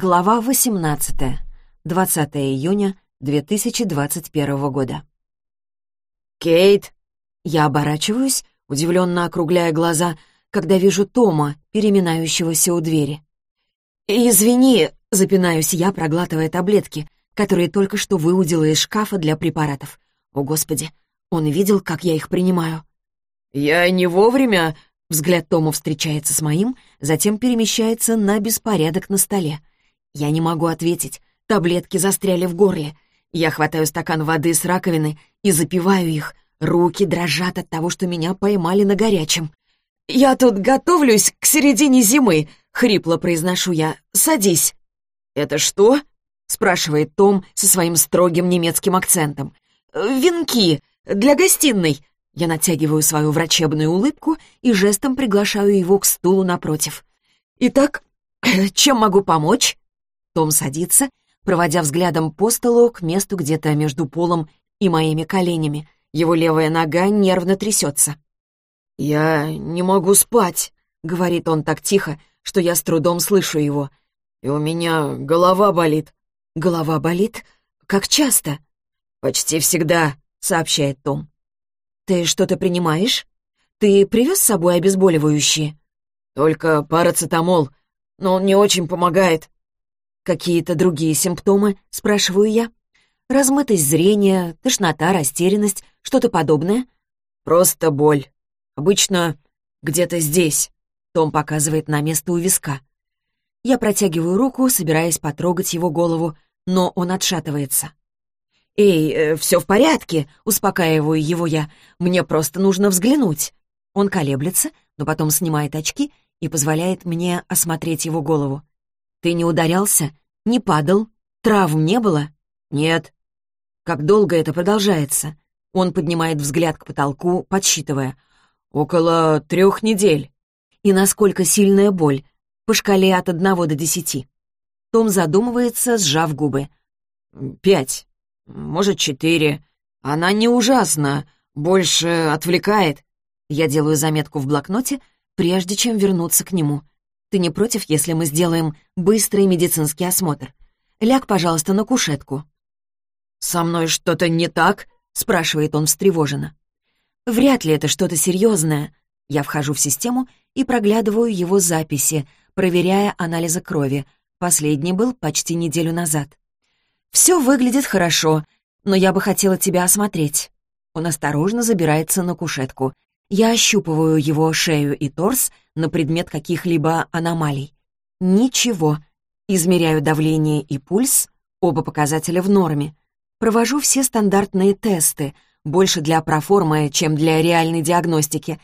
Глава 18. 20 июня 2021 года. «Кейт!» Я оборачиваюсь, удивленно округляя глаза, когда вижу Тома, переминающегося у двери. «Извини», — запинаюсь я, проглатывая таблетки, которые только что выудила из шкафа для препаратов. О, Господи, он видел, как я их принимаю. «Я не вовремя...» Взгляд Тома встречается с моим, затем перемещается на беспорядок на столе. Я не могу ответить. Таблетки застряли в горле. Я хватаю стакан воды с раковины и запиваю их. Руки дрожат от того, что меня поймали на горячем. «Я тут готовлюсь к середине зимы», — хрипло произношу я. «Садись». «Это что?» — спрашивает Том со своим строгим немецким акцентом. «Венки для гостиной». Я натягиваю свою врачебную улыбку и жестом приглашаю его к стулу напротив. «Итак, чем могу помочь?» Том садится, проводя взглядом по столу к месту где-то между полом и моими коленями. Его левая нога нервно трясется. «Я не могу спать», — говорит он так тихо, что я с трудом слышу его. «И у меня голова болит». «Голова болит? Как часто?» «Почти всегда», — сообщает Том. «Ты что-то принимаешь? Ты привез с собой обезболивающие?» «Только парацетамол, но он не очень помогает». «Какие-то другие симптомы?» — спрашиваю я. «Размытость зрения, тошнота, растерянность, что-то подобное?» «Просто боль. Обычно где-то здесь», — Том показывает на место у виска. Я протягиваю руку, собираясь потрогать его голову, но он отшатывается. «Эй, э, все в порядке», — успокаиваю его я. «Мне просто нужно взглянуть». Он колеблется, но потом снимает очки и позволяет мне осмотреть его голову. «Ты не ударялся? Не падал? Травм не было?» «Нет». «Как долго это продолжается?» Он поднимает взгляд к потолку, подсчитывая. «Около трех недель». «И насколько сильная боль?» По шкале от одного до десяти. Том задумывается, сжав губы. «Пять. Может, четыре. Она не ужасна, больше отвлекает». Я делаю заметку в блокноте, прежде чем вернуться к нему. Ты не против, если мы сделаем быстрый медицинский осмотр? Ляг, пожалуйста, на кушетку». «Со мной что-то не так?» — спрашивает он встревоженно. «Вряд ли это что-то серьезное». Я вхожу в систему и проглядываю его записи, проверяя анализы крови. Последний был почти неделю назад. «Все выглядит хорошо, но я бы хотела тебя осмотреть». Он осторожно забирается на кушетку. Я ощупываю его шею и торс на предмет каких-либо аномалий. Ничего. Измеряю давление и пульс, оба показателя в норме. Провожу все стандартные тесты, больше для проформы, чем для реальной диагностики.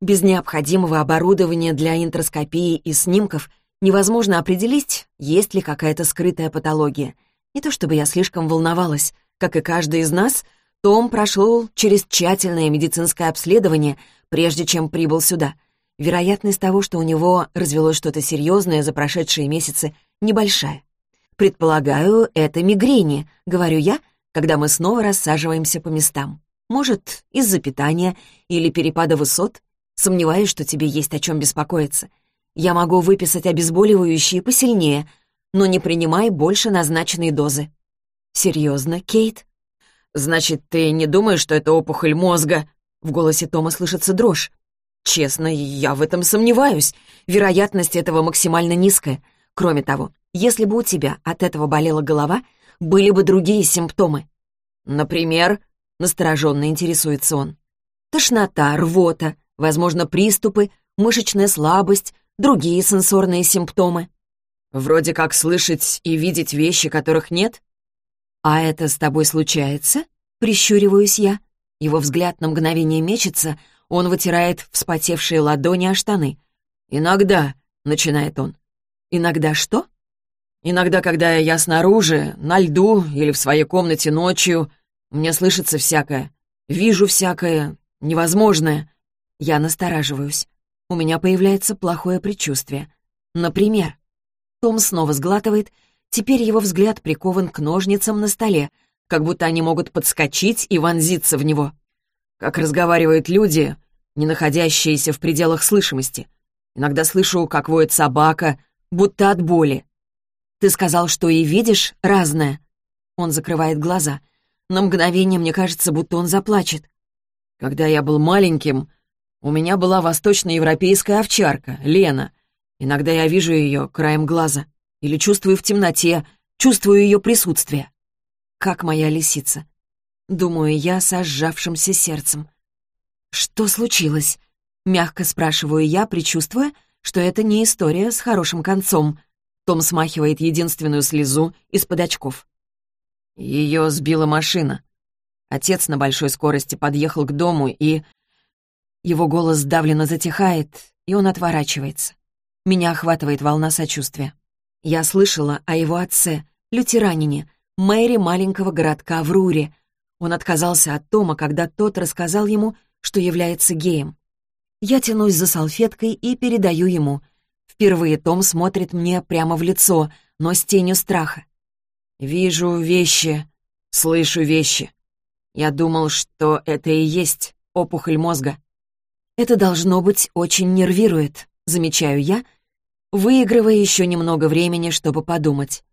Без необходимого оборудования для интроскопии и снимков невозможно определить, есть ли какая-то скрытая патология. Не то чтобы я слишком волновалась. Как и каждый из нас — том прошел через тщательное медицинское обследование, прежде чем прибыл сюда. Вероятность того, что у него развелось что-то серьезное за прошедшие месяцы, небольшая. «Предполагаю, это мигрени», — говорю я, когда мы снова рассаживаемся по местам. Может, из-за питания или перепада высот? Сомневаюсь, что тебе есть о чем беспокоиться. Я могу выписать обезболивающие посильнее, но не принимай больше назначенной дозы. Серьезно, Кейт? «Значит, ты не думаешь, что это опухоль мозга?» В голосе Тома слышится дрожь. «Честно, я в этом сомневаюсь. Вероятность этого максимально низкая. Кроме того, если бы у тебя от этого болела голова, были бы другие симптомы». «Например?» — настороженно интересуется он. «Тошнота, рвота, возможно, приступы, мышечная слабость, другие сенсорные симптомы». «Вроде как слышать и видеть вещи, которых нет?» «А это с тобой случается?» — прищуриваюсь я. Его взгляд на мгновение мечется, он вытирает вспотевшие ладони о штаны. «Иногда», — начинает он. «Иногда что?» «Иногда, когда я снаружи, на льду или в своей комнате ночью, мне слышится всякое. Вижу всякое, невозможное». Я настораживаюсь. У меня появляется плохое предчувствие. Например, Том снова сглатывает Теперь его взгляд прикован к ножницам на столе, как будто они могут подскочить и вонзиться в него. Как разговаривают люди, не находящиеся в пределах слышимости. Иногда слышу, как воет собака, будто от боли. Ты сказал, что и видишь разное». Он закрывает глаза. На мгновение мне кажется, будто он заплачет. «Когда я был маленьким, у меня была восточноевропейская овчарка, Лена. Иногда я вижу ее краем глаза. Или чувствую в темноте, чувствую ее присутствие. Как моя лисица. Думаю я со сжавшимся сердцем. «Что случилось?» — мягко спрашиваю я, предчувствуя, что это не история с хорошим концом. Том смахивает единственную слезу из-под очков. Ее сбила машина. Отец на большой скорости подъехал к дому и... Его голос сдавленно затихает, и он отворачивается. Меня охватывает волна сочувствия. Я слышала о его отце, лютеранине, мэре маленького городка в Руре. Он отказался от Тома, когда тот рассказал ему, что является геем. Я тянусь за салфеткой и передаю ему. Впервые Том смотрит мне прямо в лицо, но с тенью страха. «Вижу вещи, слышу вещи. Я думал, что это и есть опухоль мозга». «Это должно быть очень нервирует», — замечаю я, выигрывая еще немного времени, чтобы подумать.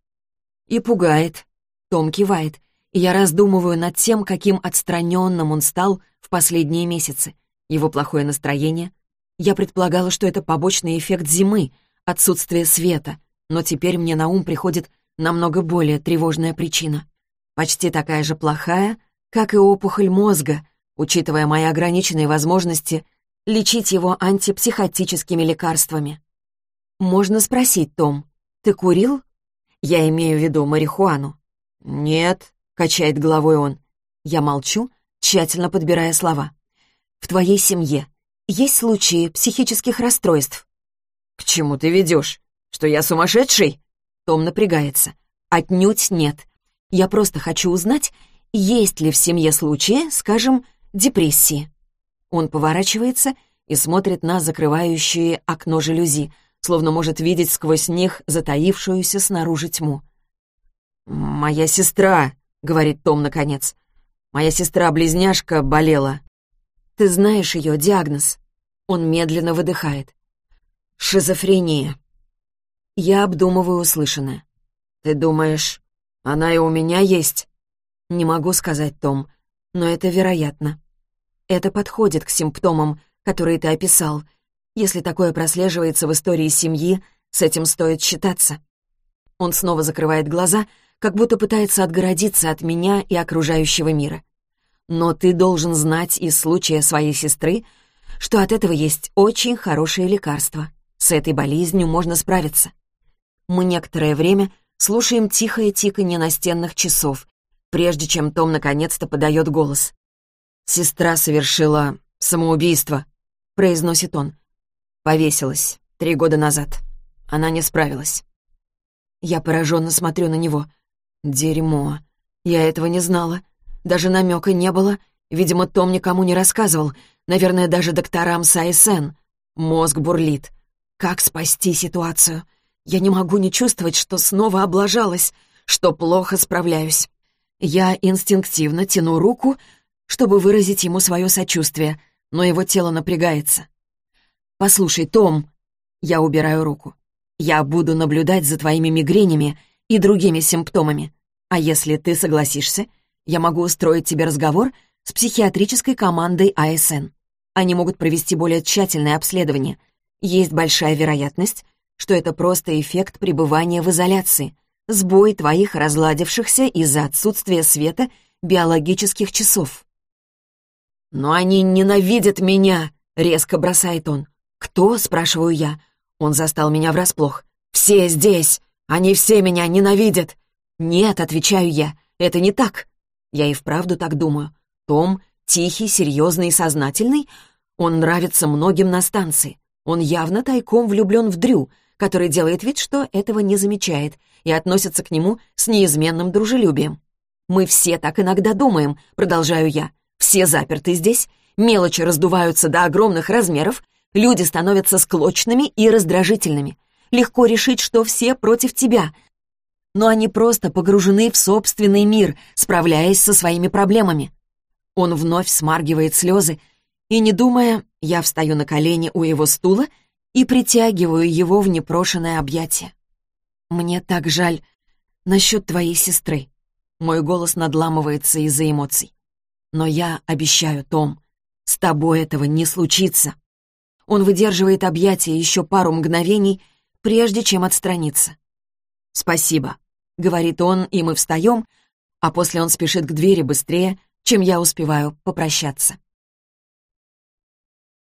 «И пугает», — Том кивает, и я раздумываю над тем, каким отстраненным он стал в последние месяцы его плохое настроение. Я предполагала, что это побочный эффект зимы, отсутствие света, но теперь мне на ум приходит намного более тревожная причина. Почти такая же плохая, как и опухоль мозга, учитывая мои ограниченные возможности лечить его антипсихотическими лекарствами. «Можно спросить, Том, ты курил?» «Я имею в виду марихуану». «Нет», — качает головой он. Я молчу, тщательно подбирая слова. В твоей семье есть случаи психических расстройств?» «К чему ты ведешь? Что я сумасшедший?» Том напрягается. «Отнюдь нет. Я просто хочу узнать, есть ли в семье случаи, скажем, депрессии». Он поворачивается и смотрит на закрывающие окно жалюзи, словно может видеть сквозь них затаившуюся снаружи тьму. «Моя сестра», — говорит Том наконец. «Моя сестра-близняшка болела. Ты знаешь ее диагноз?» Он медленно выдыхает. «Шизофрения». Я обдумываю услышанное. «Ты думаешь, она и у меня есть?» «Не могу сказать, Том, но это вероятно. Это подходит к симптомам, которые ты описал. Если такое прослеживается в истории семьи, с этим стоит считаться». Он снова закрывает глаза, как будто пытается отгородиться от меня и окружающего мира. Но ты должен знать из случая своей сестры, что от этого есть очень хорошее лекарство. С этой болезнью можно справиться. Мы некоторое время слушаем тихое тиканье настенных часов, прежде чем Том наконец-то подает голос. «Сестра совершила самоубийство», — произносит он. «Повесилась три года назад. Она не справилась». Я пораженно смотрю на него. «Дерьмо. Я этого не знала. Даже намека не было. Видимо, Том никому не рассказывал. Наверное, даже докторам с АСН. Мозг бурлит. Как спасти ситуацию? Я не могу не чувствовать, что снова облажалась, что плохо справляюсь. Я инстинктивно тяну руку, чтобы выразить ему свое сочувствие, но его тело напрягается. «Послушай, Том...» Я убираю руку. «Я буду наблюдать за твоими мигренями и другими симптомами. А если ты согласишься, я могу устроить тебе разговор с психиатрической командой АСН. Они могут провести более тщательное обследование. Есть большая вероятность, что это просто эффект пребывания в изоляции, сбой твоих разладившихся из-за отсутствия света биологических часов. «Но они ненавидят меня!» — резко бросает он. «Кто?» — спрашиваю я. Он застал меня врасплох. «Все здесь! Они все меня ненавидят!» «Нет», — отвечаю я, — «это не так. Я и вправду так думаю. Том тихий, серьезный и сознательный. Он нравится многим на станции. Он явно тайком влюблен в Дрю, который делает вид, что этого не замечает, и относится к нему с неизменным дружелюбием. «Мы все так иногда думаем», — продолжаю я. «Все заперты здесь, мелочи раздуваются до огромных размеров, люди становятся склочными и раздражительными. Легко решить, что все против тебя, но они просто погружены в собственный мир, справляясь со своими проблемами. Он вновь смаргивает слезы, и, не думая, я встаю на колени у его стула и притягиваю его в непрошенное объятие. Мне так жаль насчет твоей сестры. Мой голос надламывается из-за эмоций. Но я обещаю, Том, с тобой этого не случится. Он выдерживает объятия еще пару мгновений, прежде чем отстраниться. «Спасибо», — говорит он, и мы встаем, а после он спешит к двери быстрее, чем я успеваю попрощаться.